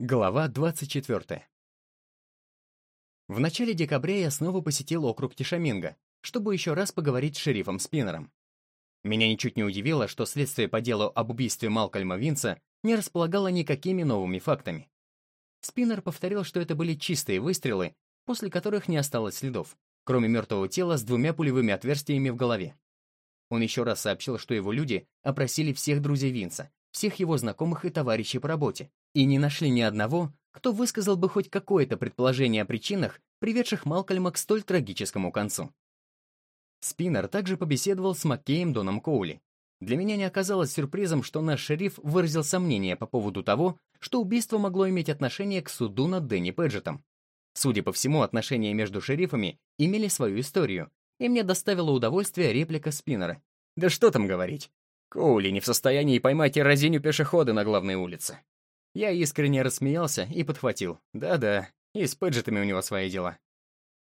Глава 24. В начале декабря я снова посетил округ Тишаминга, чтобы еще раз поговорить с шерифом Спиннером. Меня ничуть не удивило, что следствие по делу об убийстве Малкольма Винса не располагало никакими новыми фактами. Спиннер повторил, что это были чистые выстрелы, после которых не осталось следов, кроме мертвого тела с двумя пулевыми отверстиями в голове. Он еще раз сообщил, что его люди опросили всех друзей Винса, всех его знакомых и товарищей по работе, и не нашли ни одного, кто высказал бы хоть какое-то предположение о причинах, приведших Малкольма к столь трагическому концу. Спиннер также побеседовал с Маккеем Доном Коули. Для меня не оказалось сюрпризом, что наш шериф выразил сомнения по поводу того, что убийство могло иметь отношение к суду над Дэнни Пэджетом. Судя по всему, отношения между шерифами имели свою историю, и мне доставило удовольствие реплика Спиннера. «Да что там говорить? Коули не в состоянии поймать эрозиню пешехода на главной улице. Я искренне рассмеялся и подхватил. Да-да, и с пэджетами у него свои дела.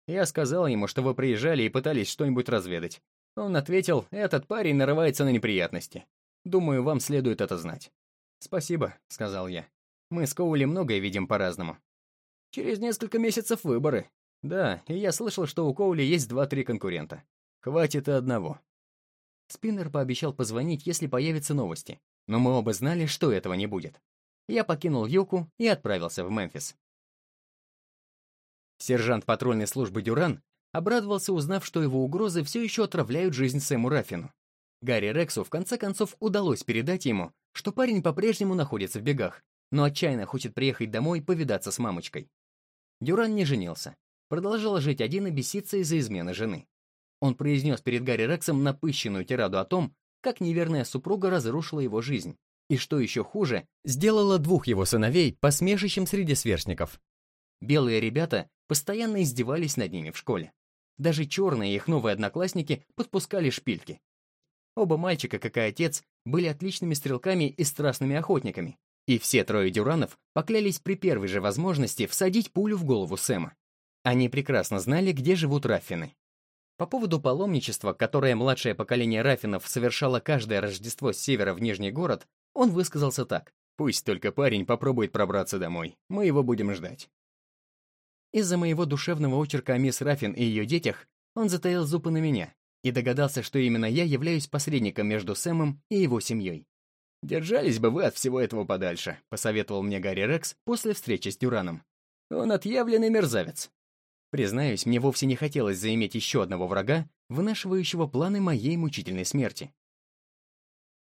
Я сказал ему, что вы приезжали и пытались что-нибудь разведать. Он ответил, этот парень нарывается на неприятности. Думаю, вам следует это знать. «Спасибо», — сказал я. «Мы с Коули многое видим по-разному». «Через несколько месяцев выборы». «Да, и я слышал, что у Коули есть два-три конкурента. Хватит и одного». Спиннер пообещал позвонить, если появятся новости, но мы оба знали, что этого не будет я покинул Юку и отправился в Мемфис. Сержант патрульной службы Дюран обрадовался, узнав, что его угрозы все еще отравляют жизнь Сэму Раффину. Гарри Рексу в конце концов удалось передать ему, что парень по-прежнему находится в бегах, но отчаянно хочет приехать домой повидаться с мамочкой. Дюран не женился, продолжал жить один и беситься из-за измены жены. Он произнес перед Гарри Рексом напыщенную тираду о том, как неверная супруга разрушила его жизнь, и, что еще хуже, сделала двух его сыновей посмешищем среди сверстников. Белые ребята постоянно издевались над ними в школе. Даже черные их новые одноклассники подпускали шпильки. Оба мальчика, как и отец, были отличными стрелками и страстными охотниками, и все трое дюранов поклялись при первой же возможности всадить пулю в голову Сэма. Они прекрасно знали, где живут Раффины. По поводу паломничества, которое младшее поколение Раффинов совершало каждое Рождество с севера в Нижний город, он высказался так. «Пусть только парень попробует пробраться домой. Мы его будем ждать». Из-за моего душевного очерка о мисс Раффин и ее детях он затаил зубы на меня и догадался, что именно я являюсь посредником между Сэмом и его семьей. «Держались бы вы от всего этого подальше», — посоветовал мне Гарри Рекс после встречи с Дюраном. «Он отъявленный мерзавец». Признаюсь, мне вовсе не хотелось заиметь еще одного врага, вынашивающего планы моей мучительной смерти.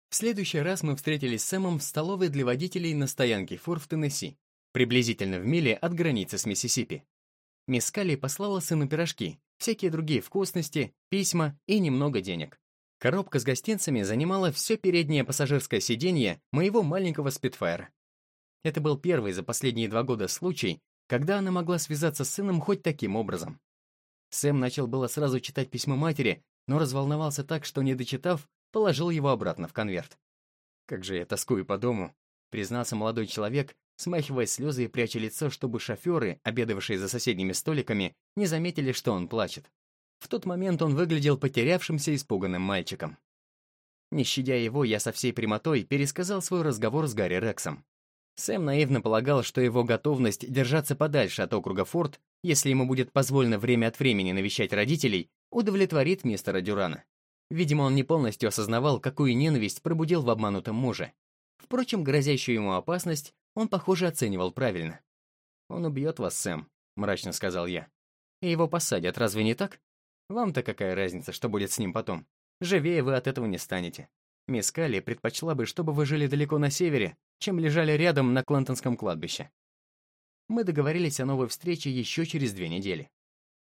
В следующий раз мы встретились с Сэмом в столовой для водителей на стоянке фур в Теннесси, приблизительно в миле от границы с Миссисипи. Мисс Калли послала сыну пирожки, всякие другие вкусности, письма и немного денег. Коробка с гостинцами занимала все переднее пассажирское сиденье моего маленького спидфайра. Это был первый за последние два года случай, когда она могла связаться с сыном хоть таким образом. Сэм начал было сразу читать письмо матери, но разволновался так, что, не дочитав, положил его обратно в конверт. «Как же я тоскую по дому», — признался молодой человек, смахивая слезы и пряча лицо, чтобы шоферы, обедавшие за соседними столиками, не заметили, что он плачет. В тот момент он выглядел потерявшимся испуганным мальчиком. Не щадя его, я со всей прямотой пересказал свой разговор с Гарри Рексом. Сэм наивно полагал, что его готовность держаться подальше от округа Форд, если ему будет позволено время от времени навещать родителей, удовлетворит мистера Дюрана. Видимо, он не полностью осознавал, какую ненависть пробудил в обманутом муже. Впрочем, грозящую ему опасность он, похоже, оценивал правильно. «Он убьет вас, Сэм», — мрачно сказал я. «И его посадят, разве не так? Вам-то какая разница, что будет с ним потом? Живее вы от этого не станете. Мисс Калли предпочла бы, чтобы вы жили далеко на севере, чем лежали рядом на Клантонском кладбище». Мы договорились о новой встрече еще через две недели.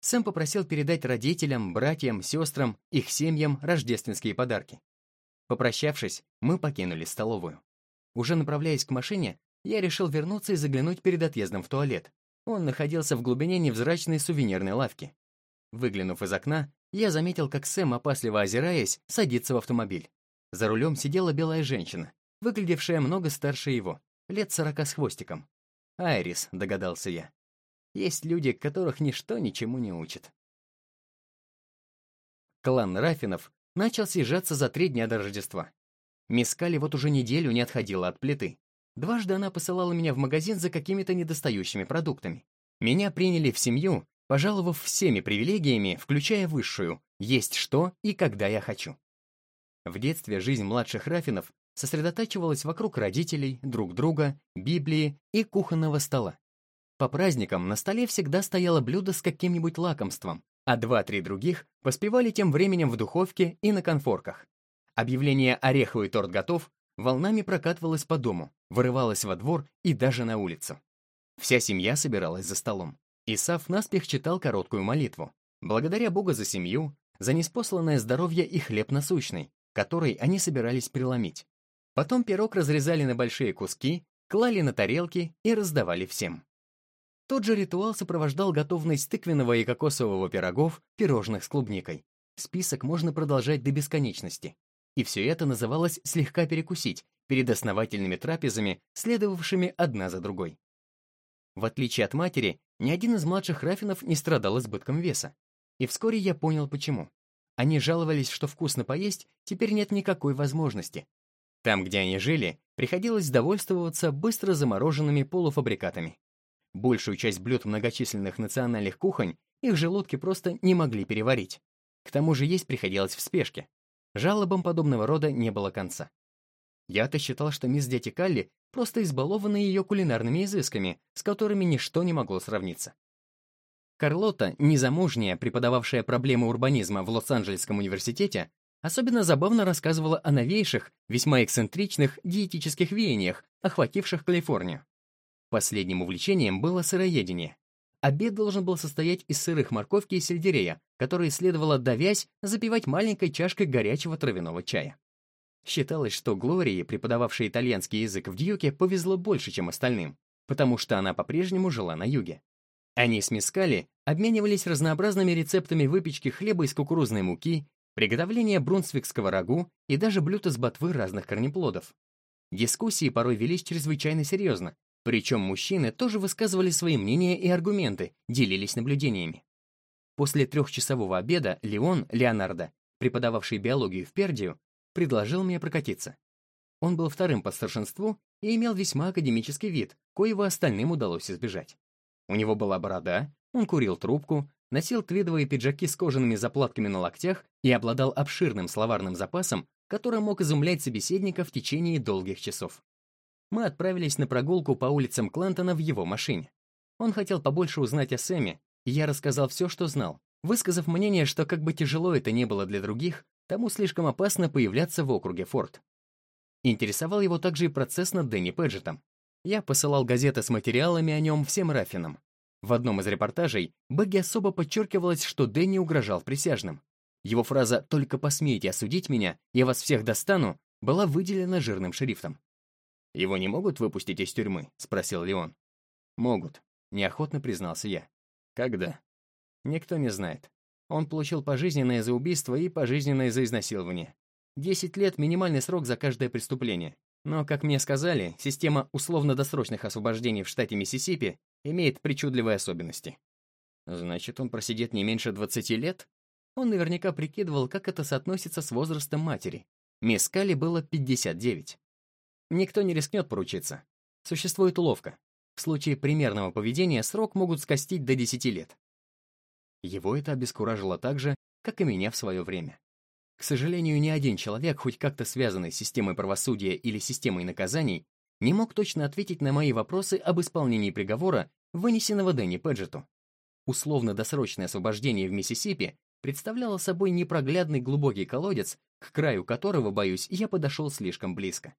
Сэм попросил передать родителям, братьям, сестрам, их семьям рождественские подарки. Попрощавшись, мы покинули столовую. Уже направляясь к машине, я решил вернуться и заглянуть перед отъездом в туалет. Он находился в глубине невзрачной сувенирной лавки. Выглянув из окна, я заметил, как Сэм, опасливо озираясь, садится в автомобиль. За рулем сидела белая женщина, выглядевшая много старше его, лет сорока с хвостиком. «Айрис», — догадался я. Есть люди, которых ничто ничему не учит. Клан Рафинов начал съезжаться за три дня до Рождества. Мискали вот уже неделю не отходила от плиты. Дважды она посылала меня в магазин за какими-то недостающими продуктами. Меня приняли в семью, пожаловав всеми привилегиями, включая высшую, есть что и когда я хочу. В детстве жизнь младших Рафинов сосредотачивалась вокруг родителей, друг друга, Библии и кухонного стола. По праздникам на столе всегда стояло блюдо с каким-нибудь лакомством, а два-три других поспевали тем временем в духовке и на конфорках. Объявление «Ореховый торт готов» волнами прокатывалось по дому, вырывалось во двор и даже на улицу. Вся семья собиралась за столом. Исаф наспех читал короткую молитву. Благодаря Бога за семью, за неспосланное здоровье и хлеб насущный, который они собирались преломить. Потом пирог разрезали на большие куски, клали на тарелки и раздавали всем. Тот же ритуал сопровождал готовность тыквенного и кокосового пирогов, пирожных с клубникой. Список можно продолжать до бесконечности. И все это называлось «слегка перекусить» перед основательными трапезами, следовавшими одна за другой. В отличие от матери, ни один из младших Рафинов не страдал избытком веса. И вскоре я понял, почему. Они жаловались, что вкусно поесть теперь нет никакой возможности. Там, где они жили, приходилось довольствоваться быстро замороженными полуфабрикатами. Большую часть блюд многочисленных национальных кухонь их желудки просто не могли переварить. К тому же есть приходилось в спешке. Жалобам подобного рода не было конца. Я-то считал, что мисс Дети Калли просто избалована ее кулинарными изысками, с которыми ничто не могло сравниться. Карлота, незамужняя, преподававшая проблемы урбанизма в Лос-Анджелесском университете, особенно забавно рассказывала о новейших, весьма эксцентричных диетических веяниях, охвативших Калифорнию. Последним увлечением было сыроедение. Обед должен был состоять из сырых морковки и сельдерея, которые следовало, давясь, запивать маленькой чашкой горячего травяного чая. Считалось, что Глории, преподававшей итальянский язык в Дьюке, повезло больше, чем остальным, потому что она по-прежнему жила на юге. Они с Мискали обменивались разнообразными рецептами выпечки хлеба из кукурузной муки, приготовления брунсвикского рагу и даже блюд из ботвы разных корнеплодов. Дискуссии порой велись чрезвычайно серьезно, причем мужчины тоже высказывали свои мнения и аргументы, делились наблюдениями. После трехчасового обеда Леон Леонардо, преподававший биологию в Пердию, предложил мне прокатиться. Он был вторым по старшинству и имел весьма академический вид, коего остальным удалось избежать. У него была борода, он курил трубку, носил твидовые пиджаки с кожаными заплатками на локтях и обладал обширным словарным запасом, который мог изумлять собеседника в течение долгих часов мы отправились на прогулку по улицам Клентона в его машине. Он хотел побольше узнать о Сэме, и я рассказал все, что знал, высказав мнение, что как бы тяжело это не было для других, тому слишком опасно появляться в округе Форд. Интересовал его также и процесс над Дэнни Пэджетом. Я посылал газеты с материалами о нем всем Раффинам. В одном из репортажей Бэгги особо подчеркивалось, что Дэнни угрожал присяжным. Его фраза «Только посмейте осудить меня, я вас всех достану» была выделена жирным шрифтом. «Его не могут выпустить из тюрьмы?» — спросил Леон. «Могут», — неохотно признался я. «Когда?» «Никто не знает. Он получил пожизненное за убийство и пожизненное за изнасилование. Десять лет — минимальный срок за каждое преступление. Но, как мне сказали, система условно-досрочных освобождений в штате Миссисипи имеет причудливые особенности. Значит, он просидит не меньше 20 лет? Он наверняка прикидывал, как это соотносится с возрастом матери. Мисс Калли было 59. Никто не рискнет поручиться. Существует уловка. В случае примерного поведения срок могут скостить до 10 лет. Его это обескуражило так же, как и меня в свое время. К сожалению, ни один человек, хоть как-то связанный с системой правосудия или системой наказаний, не мог точно ответить на мои вопросы об исполнении приговора, вынесенного Дэнни Педжету. Условно-досрочное освобождение в Миссисипи представляло собой непроглядный глубокий колодец, к краю которого, боюсь, я подошел слишком близко.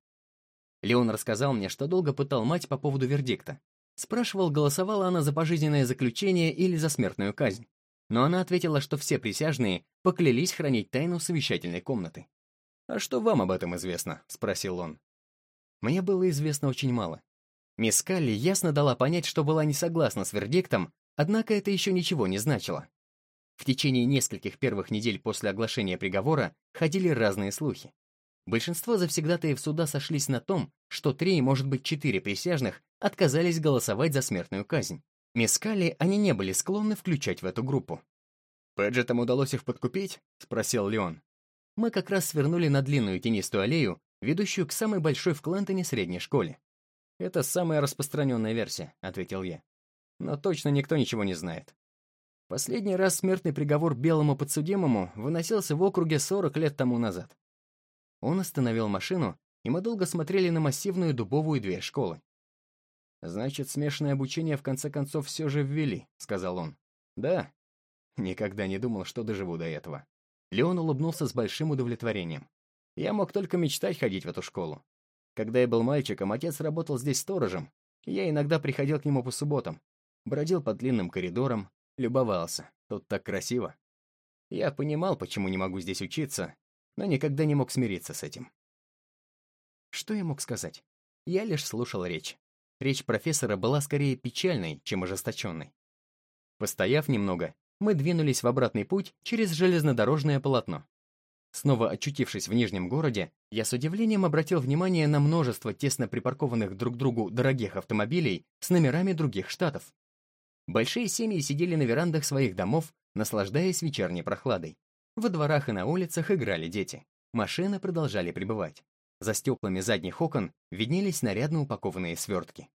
Леон рассказал мне, что долго пытал мать по поводу вердикта. Спрашивал, голосовала она за пожизненное заключение или за смертную казнь. Но она ответила, что все присяжные поклялись хранить тайну совещательной комнаты. «А что вам об этом известно?» — спросил он. Мне было известно очень мало. Мисс Калли ясно дала понять, что была не согласна с вердиктом, однако это еще ничего не значило. В течение нескольких первых недель после оглашения приговора ходили разные слухи. Большинство завсегдатаев суда сошлись на том, что три, может быть, четыре присяжных отказались голосовать за смертную казнь. Мескали они не были склонны включать в эту группу. «Пэджетам удалось их подкупить?» — спросил Леон. Мы как раз свернули на длинную тенистую аллею, ведущую к самой большой в Клентоне средней школе. «Это самая распространенная версия», — ответил я. «Но точно никто ничего не знает. Последний раз смертный приговор белому подсудимому выносился в округе 40 лет тому назад. Он остановил машину, и мы долго смотрели на массивную дубовую дверь школы. «Значит, смешанное обучение в конце концов все же ввели», — сказал он. «Да». Никогда не думал, что доживу до этого. Леон улыбнулся с большим удовлетворением. Я мог только мечтать ходить в эту школу. Когда я был мальчиком, отец работал здесь сторожем, и я иногда приходил к нему по субботам, бродил по длинным коридорам, любовался. Тут так красиво. Я понимал, почему не могу здесь учиться, но никогда не мог смириться с этим. Что я мог сказать? Я лишь слушал речь. Речь профессора была скорее печальной, чем ожесточенной. Постояв немного, мы двинулись в обратный путь через железнодорожное полотно. Снова очутившись в Нижнем городе, я с удивлением обратил внимание на множество тесно припаркованных друг к другу дорогих автомобилей с номерами других штатов. Большие семьи сидели на верандах своих домов, наслаждаясь вечерней прохладой. Во дворах и на улицах играли дети. Машины продолжали прибывать. За стеклами задних окон виднелись нарядно упакованные свертки.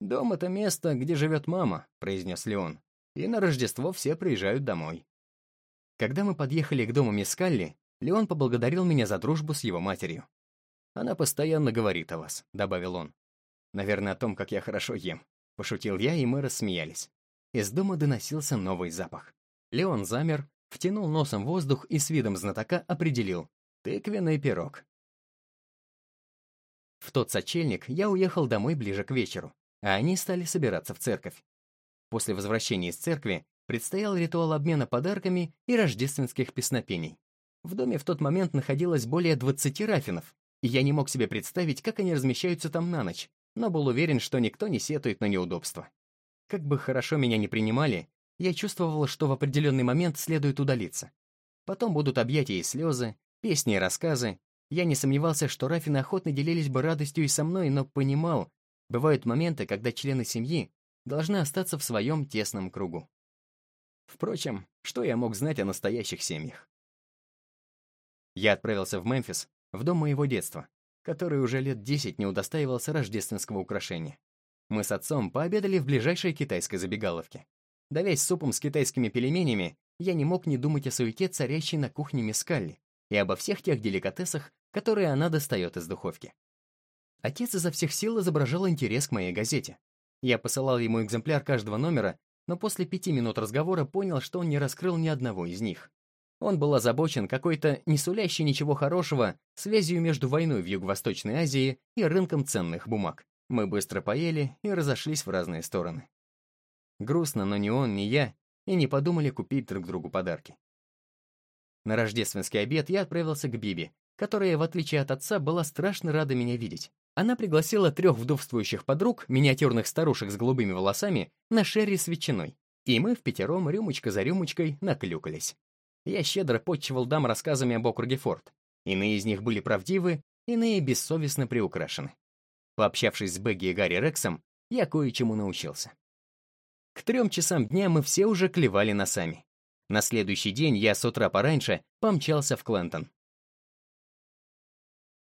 «Дом — это место, где живет мама», — произнес Леон. «И на Рождество все приезжают домой». Когда мы подъехали к дому мисс Калли, Леон поблагодарил меня за дружбу с его матерью. «Она постоянно говорит о вас», — добавил он. «Наверное, о том, как я хорошо ем», — пошутил я, и мы рассмеялись. Из дома доносился новый запах. Леон замер, втянул носом воздух и с видом знатока определил «тыквенный пирог». В тот сочельник я уехал домой ближе к вечеру, а они стали собираться в церковь. После возвращения из церкви предстоял ритуал обмена подарками и рождественских песнопений. В доме в тот момент находилось более 20 рафинов, и я не мог себе представить, как они размещаются там на ночь, но был уверен, что никто не сетует на неудобства. Как бы хорошо меня не принимали, я чувствовал, что в определенный момент следует удалиться. Потом будут объятия и слезы, песни и рассказы. Я не сомневался, что рафины охотно делились бы радостью и со мной, но понимал, бывают моменты, когда члены семьи должны остаться в своем тесном кругу. Впрочем, что я мог знать о настоящих семьях? Я отправился в Мемфис, в дом моего детства, который уже лет десять не удостаивался рождественского украшения. Мы с отцом пообедали в ближайшей китайской забегаловке. Давясь супом с китайскими пельменями, я не мог не думать о суете, царящей на кухне Мискалли, и обо всех тех деликатесах, которые она достает из духовки. Отец изо всех сил изображал интерес к моей газете. Я посылал ему экземпляр каждого номера, но после пяти минут разговора понял, что он не раскрыл ни одного из них. Он был озабочен какой-то не сулящей ничего хорошего связью между войной в Юго-Восточной Азии и рынком ценных бумаг. Мы быстро поели и разошлись в разные стороны. Грустно, но ни он, ни я и не подумали купить друг другу подарки. На рождественский обед я отправился к Биби, которая, в отличие от отца, была страшно рада меня видеть. Она пригласила трех вдовствующих подруг, миниатюрных старушек с голубыми волосами, на шерри с ветчиной. И мы в пятером, рюмочка за рюмочкой, наклюкались. Я щедро подчивал дам рассказами об округе Форд. Иные из них были правдивы, иные бессовестно приукрашены. Пообщавшись с Бегги и Гарри Рексом, я кое-чему научился. К трем часам дня мы все уже клевали носами. На следующий день я с утра пораньше помчался в Клентон.